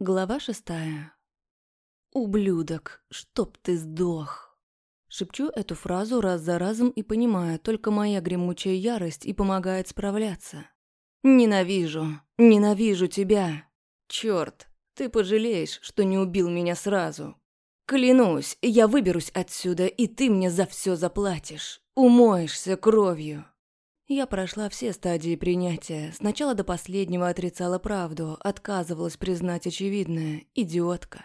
Глава шестая. «Ублюдок, чтоб ты сдох!» Шепчу эту фразу раз за разом и понимаю, только моя гремучая ярость и помогает справляться. «Ненавижу, ненавижу тебя! Чёрт, ты пожалеешь, что не убил меня сразу. Клянусь, я выберусь отсюда, и ты мне за всё заплатишь. Умоешься кровью!» Я прошла все стадии принятия. Сначала до последнего отрицала правду, отказывалась признать очевидное. Идиотка.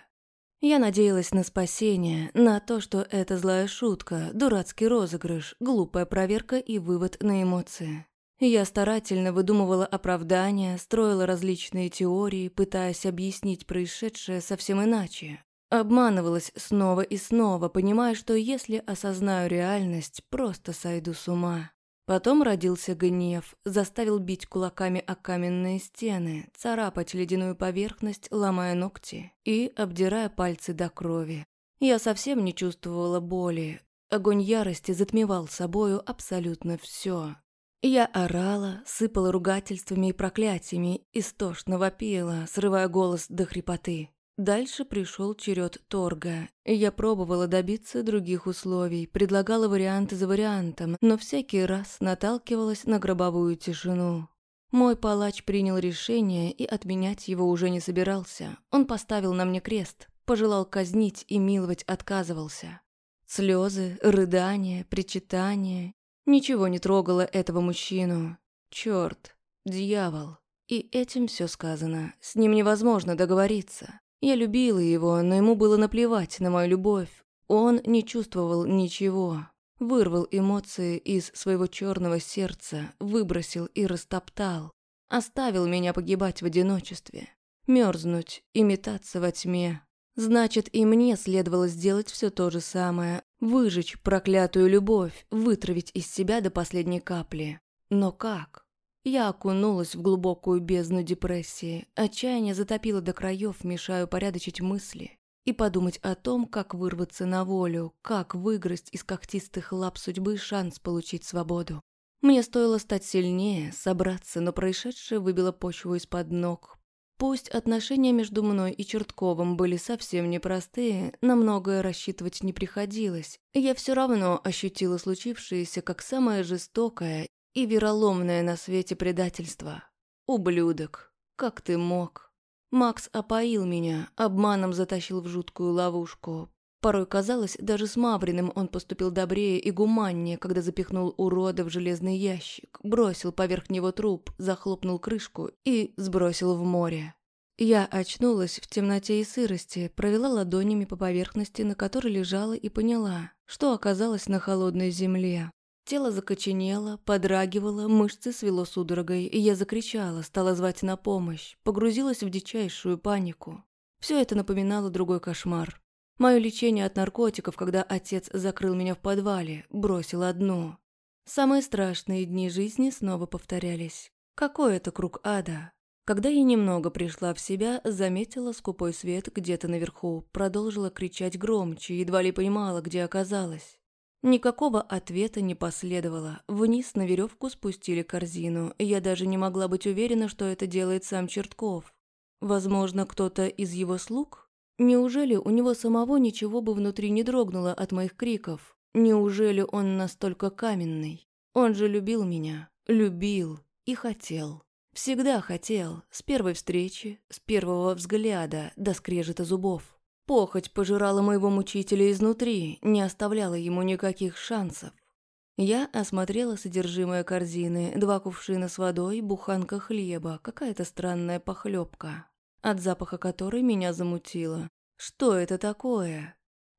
Я надеялась на спасение, на то, что это злая шутка, дурацкий розыгрыш, глупая проверка и вывод на эмоции. Я старательно выдумывала оправдания, строила различные теории, пытаясь объяснить происшедшее совсем иначе. Обманывалась снова и снова, понимая, что если осознаю реальность, просто сойду с ума. Потом родился гнев, заставил бить кулаками о каменные стены, царапать ледяную поверхность, ломая ногти и обдирая пальцы до крови. Я совсем не чувствовала боли. Огонь ярости затмевал собою абсолютно все. Я орала, сыпала ругательствами и проклятиями, истошно вопила, срывая голос до хрипоты. Дальше пришел черед торга. Я пробовала добиться других условий, предлагала варианты за вариантом, но всякий раз наталкивалась на гробовую тишину. Мой палач принял решение и отменять его уже не собирался. Он поставил на мне крест, пожелал казнить и миловать отказывался. Слезы, рыдания, причитания. Ничего не трогало этого мужчину. Черт, дьявол. И этим все сказано. С ним невозможно договориться. Я любила его, но ему было наплевать на мою любовь. Он не чувствовал ничего. Вырвал эмоции из своего черного сердца, выбросил и растоптал. Оставил меня погибать в одиночестве. Мерзнуть и метаться во тьме. Значит, и мне следовало сделать все то же самое. Выжечь проклятую любовь, вытравить из себя до последней капли. Но как? Я окунулась в глубокую бездну депрессии, отчаяние затопило до краев, мешая упорядочить мысли и подумать о том, как вырваться на волю, как выгрызть из когтистых лап судьбы шанс получить свободу. Мне стоило стать сильнее, собраться, но происшедшее выбило почву из-под ног. Пусть отношения между мной и Чертковым были совсем непростые, на многое рассчитывать не приходилось. Я все равно ощутила случившееся как самое жестокое и вероломное на свете предательство. Ублюдок, как ты мог? Макс опоил меня, обманом затащил в жуткую ловушку. Порой казалось, даже с Мавриным он поступил добрее и гуманнее, когда запихнул урода в железный ящик, бросил поверх него труп, захлопнул крышку и сбросил в море. Я очнулась в темноте и сырости, провела ладонями по поверхности, на которой лежала, и поняла, что оказалась на холодной земле. Тело закоченело, подрагивало, мышцы свело судорогой, и я закричала, стала звать на помощь, погрузилась в дичайшую панику. Все это напоминало другой кошмар. Мое лечение от наркотиков, когда отец закрыл меня в подвале, бросил одно. Самые страшные дни жизни снова повторялись. Какой это круг ада? Когда я немного пришла в себя, заметила скупой свет где-то наверху, продолжила кричать громче, едва ли понимала, где оказалась. Никакого ответа не последовало. Вниз на веревку спустили корзину. Я даже не могла быть уверена, что это делает сам Чертков. Возможно, кто-то из его слуг? Неужели у него самого ничего бы внутри не дрогнуло от моих криков? Неужели он настолько каменный? Он же любил меня. Любил. И хотел. Всегда хотел. С первой встречи, с первого взгляда, до скрежета зубов. Похоть пожирала моего мучителя изнутри, не оставляла ему никаких шансов. Я осмотрела содержимое корзины, два кувшина с водой, буханка хлеба, какая-то странная похлебка, от запаха которой меня замутило. Что это такое?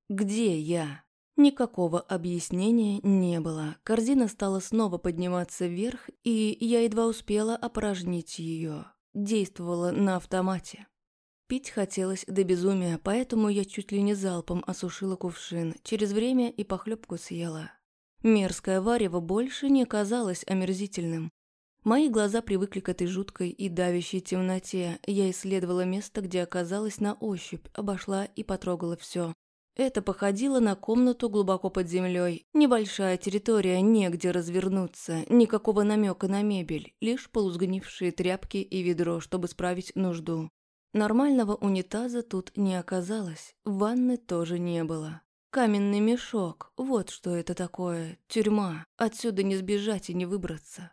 Где я? Никакого объяснения не было. Корзина стала снова подниматься вверх, и я едва успела опорожнить ее. Действовала на автомате. Пить хотелось до безумия, поэтому я чуть ли не залпом осушила кувшин, через время и похлебку съела. Мерзкое варево больше не казалось омерзительным. Мои глаза привыкли к этой жуткой и давящей темноте. Я исследовала место, где оказалась на ощупь, обошла и потрогала все. Это походило на комнату глубоко под землей. Небольшая территория, негде развернуться, никакого намека на мебель, лишь полузгнившие тряпки и ведро, чтобы справить нужду. Нормального унитаза тут не оказалось, ванны тоже не было. Каменный мешок, вот что это такое, тюрьма, отсюда не сбежать и не выбраться.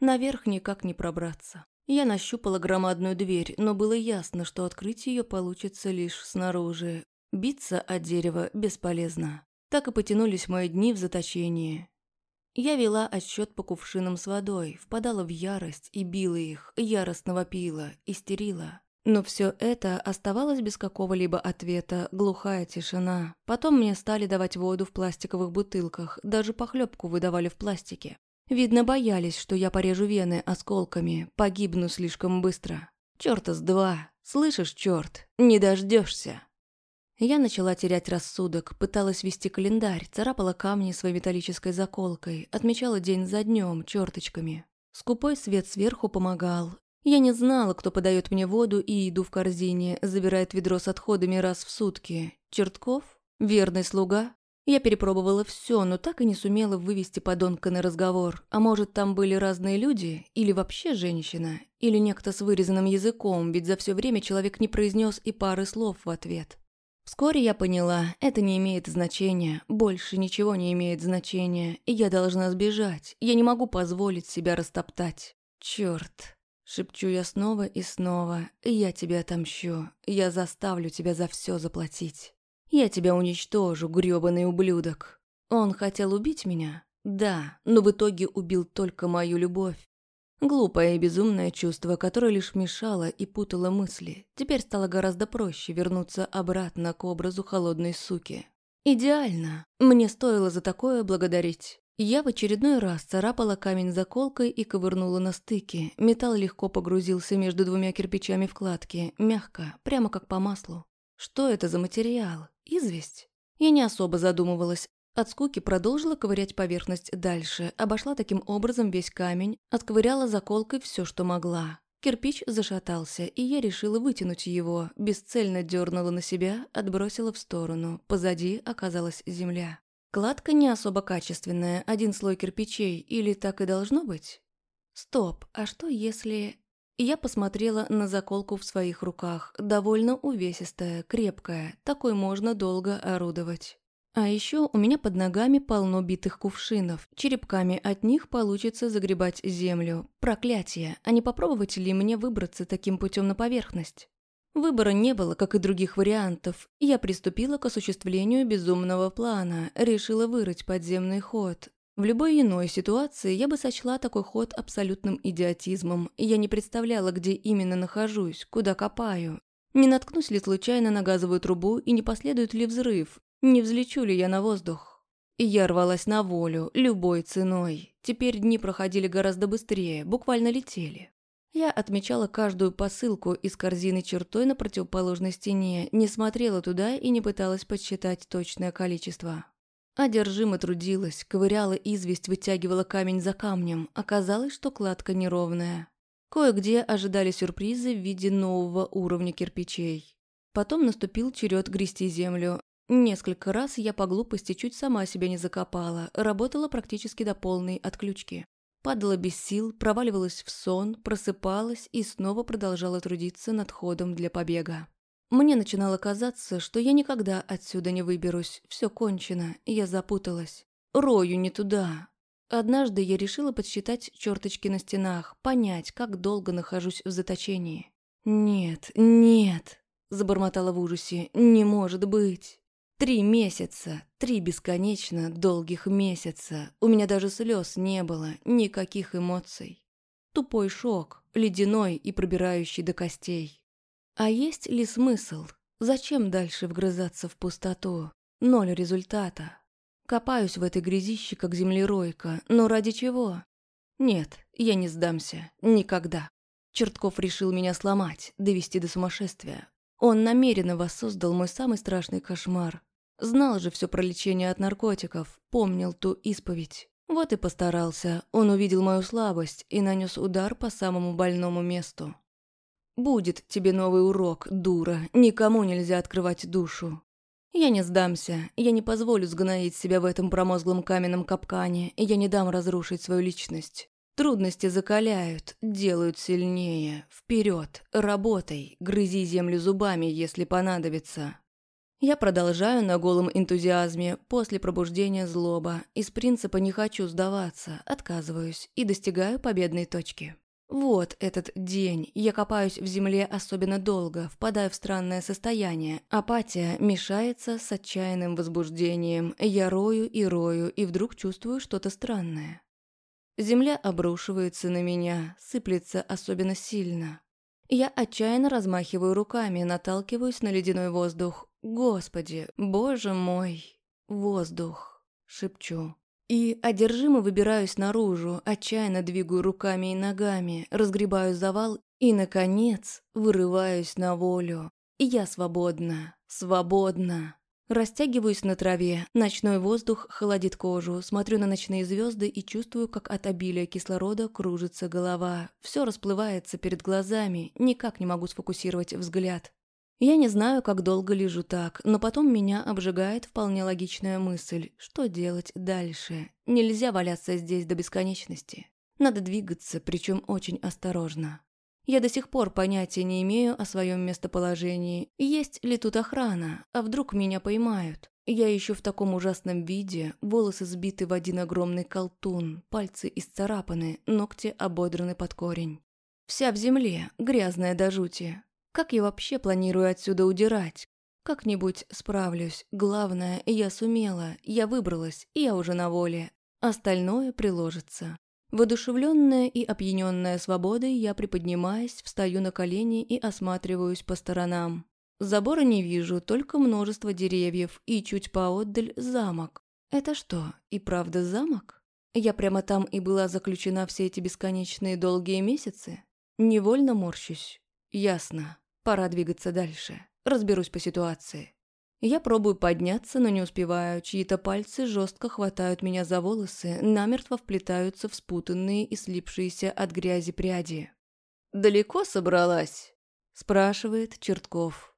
Наверх никак не пробраться. Я нащупала громадную дверь, но было ясно, что открыть ее получится лишь снаружи. Биться от дерева бесполезно. Так и потянулись мои дни в заточении. Я вела отсчет по кувшинам с водой, впадала в ярость и била их, яростно вопила, истерила. Но все это оставалось без какого-либо ответа, глухая тишина. Потом мне стали давать воду в пластиковых бутылках, даже похлебку выдавали в пластике. Видно, боялись, что я порежу вены осколками, погибну слишком быстро. Чёрта с два. Слышишь, чёрт, не дождешься. Я начала терять рассудок, пыталась вести календарь, царапала камни своей металлической заколкой, отмечала день за днем черточками. Скупой свет сверху помогал, я не знала, кто подает мне воду и еду в корзине, забирает ведро с отходами раз в сутки. Чертков? Верный слуга? Я перепробовала все, но так и не сумела вывести подонка на разговор. А может, там были разные люди? Или вообще женщина? Или некто с вырезанным языком, ведь за все время человек не произнес и пары слов в ответ. Вскоре я поняла, это не имеет значения, больше ничего не имеет значения, и я должна сбежать, я не могу позволить себя растоптать. Черт. Шепчу я снова и снова. Я тебе отомщу. Я заставлю тебя за все заплатить. Я тебя уничтожу, грёбаный ублюдок. Он хотел убить меня? Да, но в итоге убил только мою любовь. Глупое и безумное чувство, которое лишь мешало и путало мысли. Теперь стало гораздо проще вернуться обратно к образу холодной суки. Идеально. Мне стоило за такое благодарить. Я в очередной раз царапала камень заколкой и ковырнула на стыке. Металл легко погрузился между двумя кирпичами вкладки, мягко, прямо как по маслу. Что это за материал? Известь? Я не особо задумывалась. От скуки продолжила ковырять поверхность дальше, обошла таким образом весь камень, отковыряла заколкой все, что могла. Кирпич зашатался, и я решила вытянуть его, бесцельно дернула на себя, отбросила в сторону. Позади оказалась земля. Кладка не особо качественная, один слой кирпичей, или так и должно быть? Стоп, а что если... Я посмотрела на заколку в своих руках, довольно увесистая, крепкая, такой можно долго орудовать. А еще у меня под ногами полно битых кувшинов, черепками от них получится загребать землю. Проклятие, а не попробовать ли мне выбраться таким путем на поверхность? Выбора не было, как и других вариантов. Я приступила к осуществлению безумного плана, решила вырыть подземный ход. В любой иной ситуации я бы сочла такой ход абсолютным идиотизмом. Я не представляла, где именно нахожусь, куда копаю. Не наткнусь ли случайно на газовую трубу и не последует ли взрыв? Не взлечу ли я на воздух? И я рвалась на волю, любой ценой. Теперь дни проходили гораздо быстрее, буквально летели. Я отмечала каждую посылку из корзины чертой на противоположной стене, не смотрела туда и не пыталась подсчитать точное количество. Одержимо трудилась, ковыряла известь, вытягивала камень за камнем. Оказалось, что кладка неровная. Кое-где ожидали сюрпризы в виде нового уровня кирпичей. Потом наступил черед грести землю. Несколько раз я по глупости чуть сама себя не закопала, работала практически до полной отключки. Падала без сил, проваливалась в сон, просыпалась и снова продолжала трудиться над ходом для побега. Мне начинало казаться, что я никогда отсюда не выберусь, все кончено, я запуталась. Рою не туда. Однажды я решила подсчитать черточки на стенах, понять, как долго нахожусь в заточении. «Нет, нет», – забормотала в ужасе, – «не может быть». Три месяца, три бесконечно долгих месяца. У меня даже слез не было, никаких эмоций. Тупой шок, ледяной и пробирающий до костей. А есть ли смысл? Зачем дальше вгрызаться в пустоту? Ноль результата. Копаюсь в этой грязище, как землеройка, но ради чего? Нет, я не сдамся. Никогда. Чертков решил меня сломать, довести до сумасшествия. Он намеренно воссоздал мой самый страшный кошмар. Знал же все про лечение от наркотиков, помнил ту исповедь. Вот и постарался. Он увидел мою слабость и нанес удар по самому больному месту. «Будет тебе новый урок, дура. Никому нельзя открывать душу. Я не сдамся. Я не позволю сгноить себя в этом промозглом каменном капкане. Я не дам разрушить свою личность. Трудности закаляют, делают сильнее. Вперед, работай, грызи землю зубами, если понадобится. Я продолжаю на голом энтузиазме после пробуждения злоба. Из принципа не хочу сдаваться, отказываюсь и достигаю победной точки. Вот этот день. Я копаюсь в земле особенно долго, впадаю в странное состояние. Апатия мешается с отчаянным возбуждением. Я рою и рою, и вдруг чувствую что-то странное. Земля обрушивается на меня, сыплется особенно сильно. Я отчаянно размахиваю руками, наталкиваюсь на ледяной воздух. «Господи, боже мой! Воздух!» — шепчу. И одержимо выбираюсь наружу, отчаянно двигаю руками и ногами, разгребаю завал и, наконец, вырываюсь на волю. И я свободна, свободна. Растягиваюсь на траве, ночной воздух холодит кожу, смотрю на ночные звезды и чувствую, как от обилия кислорода кружится голова. Все расплывается перед глазами, никак не могу сфокусировать взгляд. Я не знаю, как долго лежу так, но потом меня обжигает вполне логичная мысль, что делать дальше. Нельзя валяться здесь до бесконечности. Надо двигаться, причем очень осторожно. Я до сих пор понятия не имею о своем местоположении. Есть ли тут охрана? А вдруг меня поймают? Я еще в таком ужасном виде, волосы сбиты в один огромный колтун, пальцы исцарапаны, ногти ободраны под корень. Вся в земле, грязная до жути, как я вообще планирую отсюда удирать? Как-нибудь справлюсь. Главное, я сумела, я выбралась, я уже на воле. Остальное приложится. Воодушевленная и опьяненная свободой, я приподнимаясь, встаю на колени и осматриваюсь по сторонам. Забора не вижу, только множество деревьев и чуть поотдаль замок. Это что, и правда замок? Я прямо там и была заключена все эти бесконечные долгие месяцы? Невольно морщусь. Ясно. Пора двигаться дальше. Разберусь по ситуации. Я пробую подняться, но не успеваю. Чьи-то пальцы жестко хватают меня за волосы, намертво вплетаются в спутанные и слипшиеся от грязи пряди. «Далеко собралась?» – спрашивает Чертков.